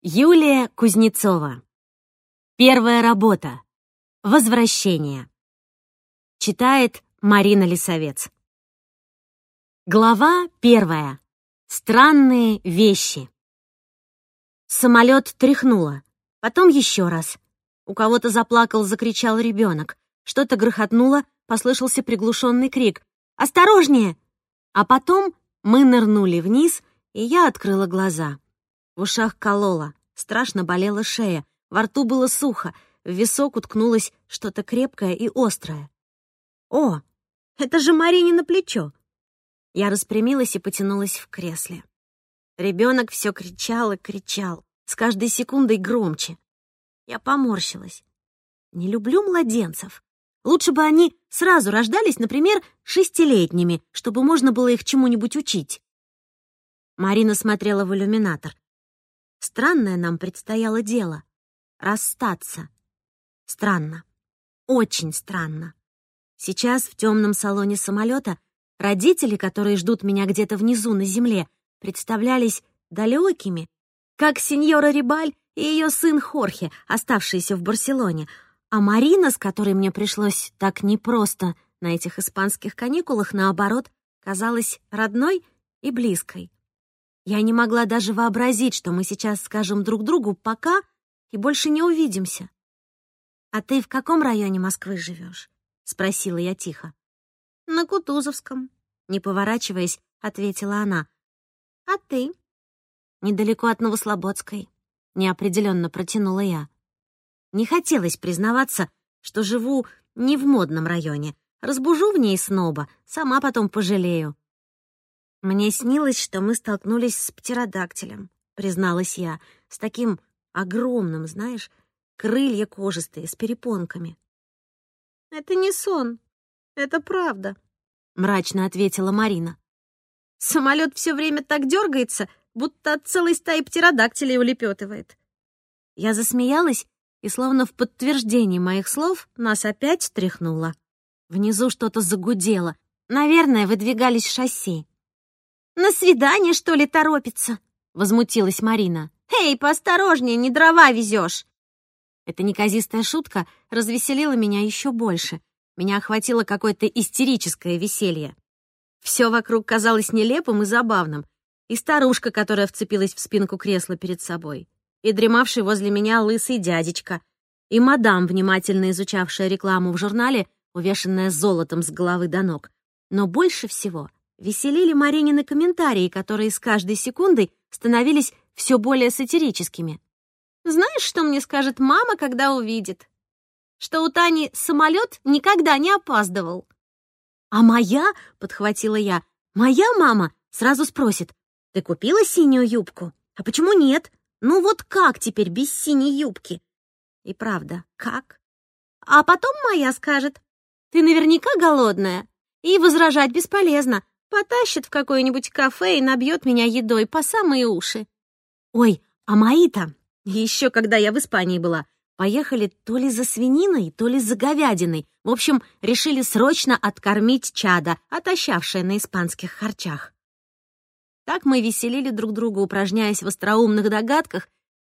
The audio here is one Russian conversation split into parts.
Юлия Кузнецова. Первая работа. Возвращение. Читает Марина Лисовец. Глава первая. Странные вещи. Самолет тряхнуло. Потом еще раз. У кого-то заплакал, закричал ребенок. Что-то грохотнуло, послышался приглушенный крик. «Осторожнее!» А потом мы нырнули вниз, и я открыла глаза. В ушах кололо, страшно болела шея, во рту было сухо, в висок уткнулось что-то крепкое и острое. «О, это же Марине на плечо!» Я распрямилась и потянулась в кресле. Ребенок все кричал и кричал, с каждой секундой громче. Я поморщилась. Не люблю младенцев. Лучше бы они сразу рождались, например, шестилетними, чтобы можно было их чему-нибудь учить. Марина смотрела в иллюминатор. Странное нам предстояло дело — расстаться. Странно. Очень странно. Сейчас в темном салоне самолета родители, которые ждут меня где-то внизу на земле, представлялись далекими, как сеньора Рибаль и ее сын Хорхе, оставшиеся в Барселоне, а Марина, с которой мне пришлось так непросто на этих испанских каникулах, наоборот, казалась родной и близкой. Я не могла даже вообразить, что мы сейчас скажем друг другу «пока» и больше не увидимся. «А ты в каком районе Москвы живешь? спросила я тихо. «На Кутузовском», — не поворачиваясь, ответила она. «А ты?» «Недалеко от Новослободской», — неопределенно протянула я. Не хотелось признаваться, что живу не в модном районе. Разбужу в ней сноба, сама потом пожалею. «Мне снилось, что мы столкнулись с птеродактилем», — призналась я, с таким огромным, знаешь, крылья кожистые, с перепонками. «Это не сон, это правда», — мрачно ответила Марина. «Самолет все время так дергается, будто от целой стаи птеродактилей улепетывает». Я засмеялась, и словно в подтверждение моих слов нас опять тряхнуло. Внизу что-то загудело. Наверное, выдвигались шасси. «На свидание, что ли, торопится?» — возмутилась Марина. «Эй, поосторожнее, не дрова везешь!» Эта неказистая шутка развеселила меня еще больше. Меня охватило какое-то истерическое веселье. Все вокруг казалось нелепым и забавным. И старушка, которая вцепилась в спинку кресла перед собой, и дремавший возле меня лысый дядечка, и мадам, внимательно изучавшая рекламу в журнале, увешанная золотом с головы до ног. Но больше всего веселили Маринины комментарии, которые с каждой секундой становились все более сатирическими. «Знаешь, что мне скажет мама, когда увидит? Что у Тани самолет никогда не опаздывал». «А моя?» — подхватила я. «Моя мама сразу спросит, ты купила синюю юбку? А почему нет? Ну вот как теперь без синей юбки?» И правда, как? А потом моя скажет, ты наверняка голодная, и возражать бесполезно. Потащит в какое-нибудь кафе и набьет меня едой по самые уши. Ой, а мои-то, еще когда я в Испании была, поехали то ли за свининой, то ли за говядиной. В общем, решили срочно откормить чада, отощавшее на испанских харчах. Так мы веселили друг друга, упражняясь в остроумных догадках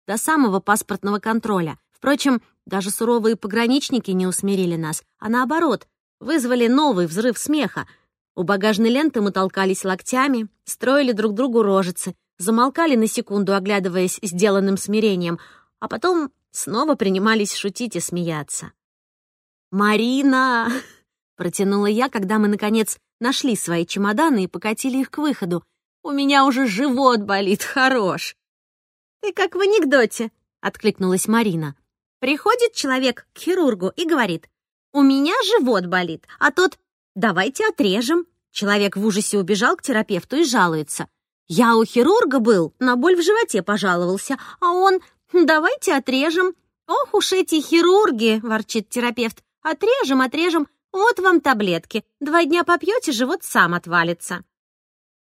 до самого паспортного контроля. Впрочем, даже суровые пограничники не усмирили нас, а наоборот, вызвали новый взрыв смеха — у багажной ленты мы толкались локтями, строили друг другу рожицы, замолкали на секунду, оглядываясь сделанным смирением, а потом снова принимались шутить и смеяться. «Марина!» — протянула я, когда мы, наконец, нашли свои чемоданы и покатили их к выходу. «У меня уже живот болит, хорош!» «Ты как в анекдоте!» — откликнулась Марина. Приходит человек к хирургу и говорит, «У меня живот болит», а тот Давайте отрежем. Человек в ужасе убежал к терапевту и жалуется. Я у хирурга был, на боль в животе пожаловался, а он «давайте отрежем». «Ох уж эти хирурги!» — ворчит терапевт. «Отрежем, отрежем, вот вам таблетки. Два дня попьете, живот сам отвалится».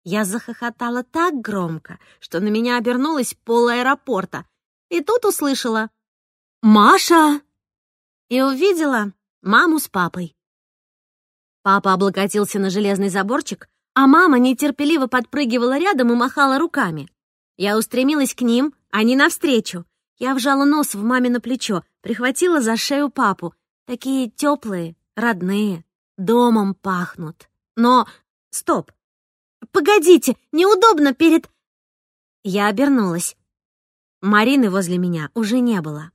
Я захохотала так громко, что на меня обернулась пол аэропорта. И тут услышала «Маша!» и увидела маму с папой. Папа облокотился на железный заборчик, а мама нетерпеливо подпрыгивала рядом и махала руками. Я устремилась к ним, Они навстречу. Я вжала нос в мамино плечо, прихватила за шею папу. Такие теплые, родные, домом пахнут. Но... Стоп! Погодите, неудобно перед... Я обернулась. Марины возле меня уже не было.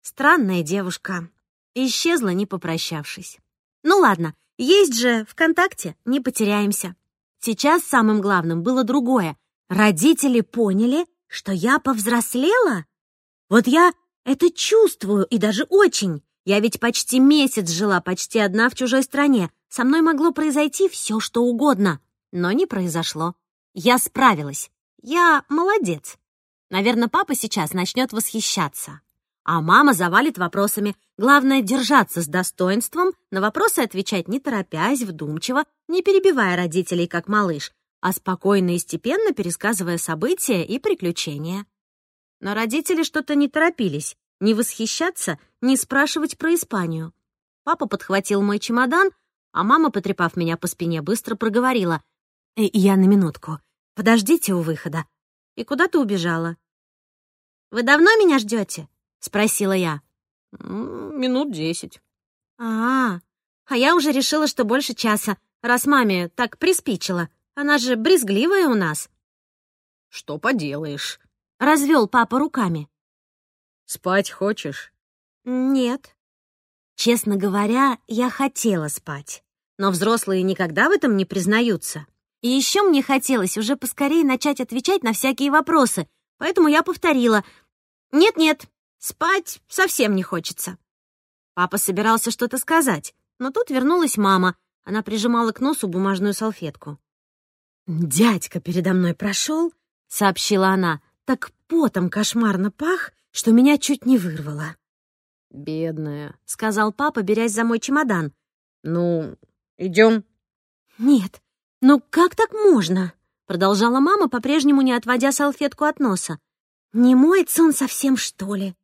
Странная девушка. Исчезла, не попрощавшись. Ну ладно, есть же ВКонтакте, не потеряемся. Сейчас самым главным было другое. Родители поняли, что я повзрослела? Вот я это чувствую, и даже очень. Я ведь почти месяц жила почти одна в чужой стране. Со мной могло произойти все, что угодно. Но не произошло. Я справилась. Я молодец. Наверное, папа сейчас начнет восхищаться. А мама завалит вопросами. Главное — держаться с достоинством, на вопросы отвечать не торопясь, вдумчиво, не перебивая родителей, как малыш, а спокойно и степенно пересказывая события и приключения. Но родители что-то не торопились, не восхищаться, не спрашивать про Испанию. Папа подхватил мой чемодан, а мама, потрепав меня по спине, быстро проговорила. «Э, «Я на минутку. Подождите у выхода». И куда-то убежала. «Вы давно меня ждете? — спросила я. «Минут десять». А, а я уже решила, что больше часа, раз маме так приспичило. Она же брезгливая у нас». «Что поделаешь?» — развел папа руками. «Спать хочешь?» «Нет». Честно говоря, я хотела спать. Но взрослые никогда в этом не признаются. И еще мне хотелось уже поскорее начать отвечать на всякие вопросы, поэтому я повторила «Нет-нет, Спать совсем не хочется. Папа собирался что-то сказать, но тут вернулась мама. Она прижимала к носу бумажную салфетку. «Дядька передо мной прошел», — сообщила она, «так потом кошмарно пах, что меня чуть не вырвало». «Бедная», — сказал папа, берясь за мой чемодан. «Ну, идем. «Нет, ну как так можно?» — продолжала мама, по-прежнему не отводя салфетку от носа. «Не моется он совсем, что ли?»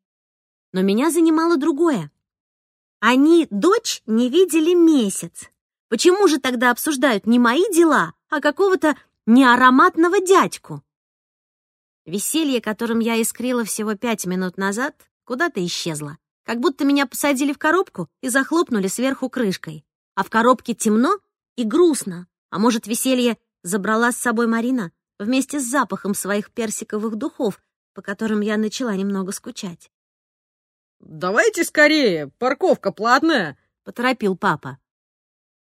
Но меня занимало другое. Они дочь не видели месяц. Почему же тогда обсуждают не мои дела, а какого-то неароматного дядьку? Веселье, которым я искрила всего пять минут назад, куда-то исчезло. Как будто меня посадили в коробку и захлопнули сверху крышкой. А в коробке темно и грустно. А может, веселье забрала с собой Марина вместе с запахом своих персиковых духов, по которым я начала немного скучать. «Давайте скорее, парковка платная», — поторопил папа.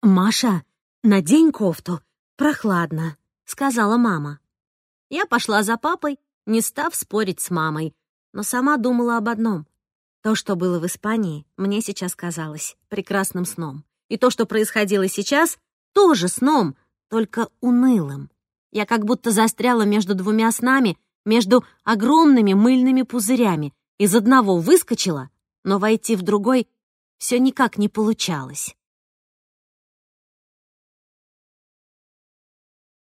«Маша, надень кофту, прохладно», — сказала мама. Я пошла за папой, не став спорить с мамой, но сама думала об одном. То, что было в Испании, мне сейчас казалось прекрасным сном. И то, что происходило сейчас, тоже сном, только унылым. Я как будто застряла между двумя снами, между огромными мыльными пузырями, из одного выскочила, но войти в другой все никак не получалось.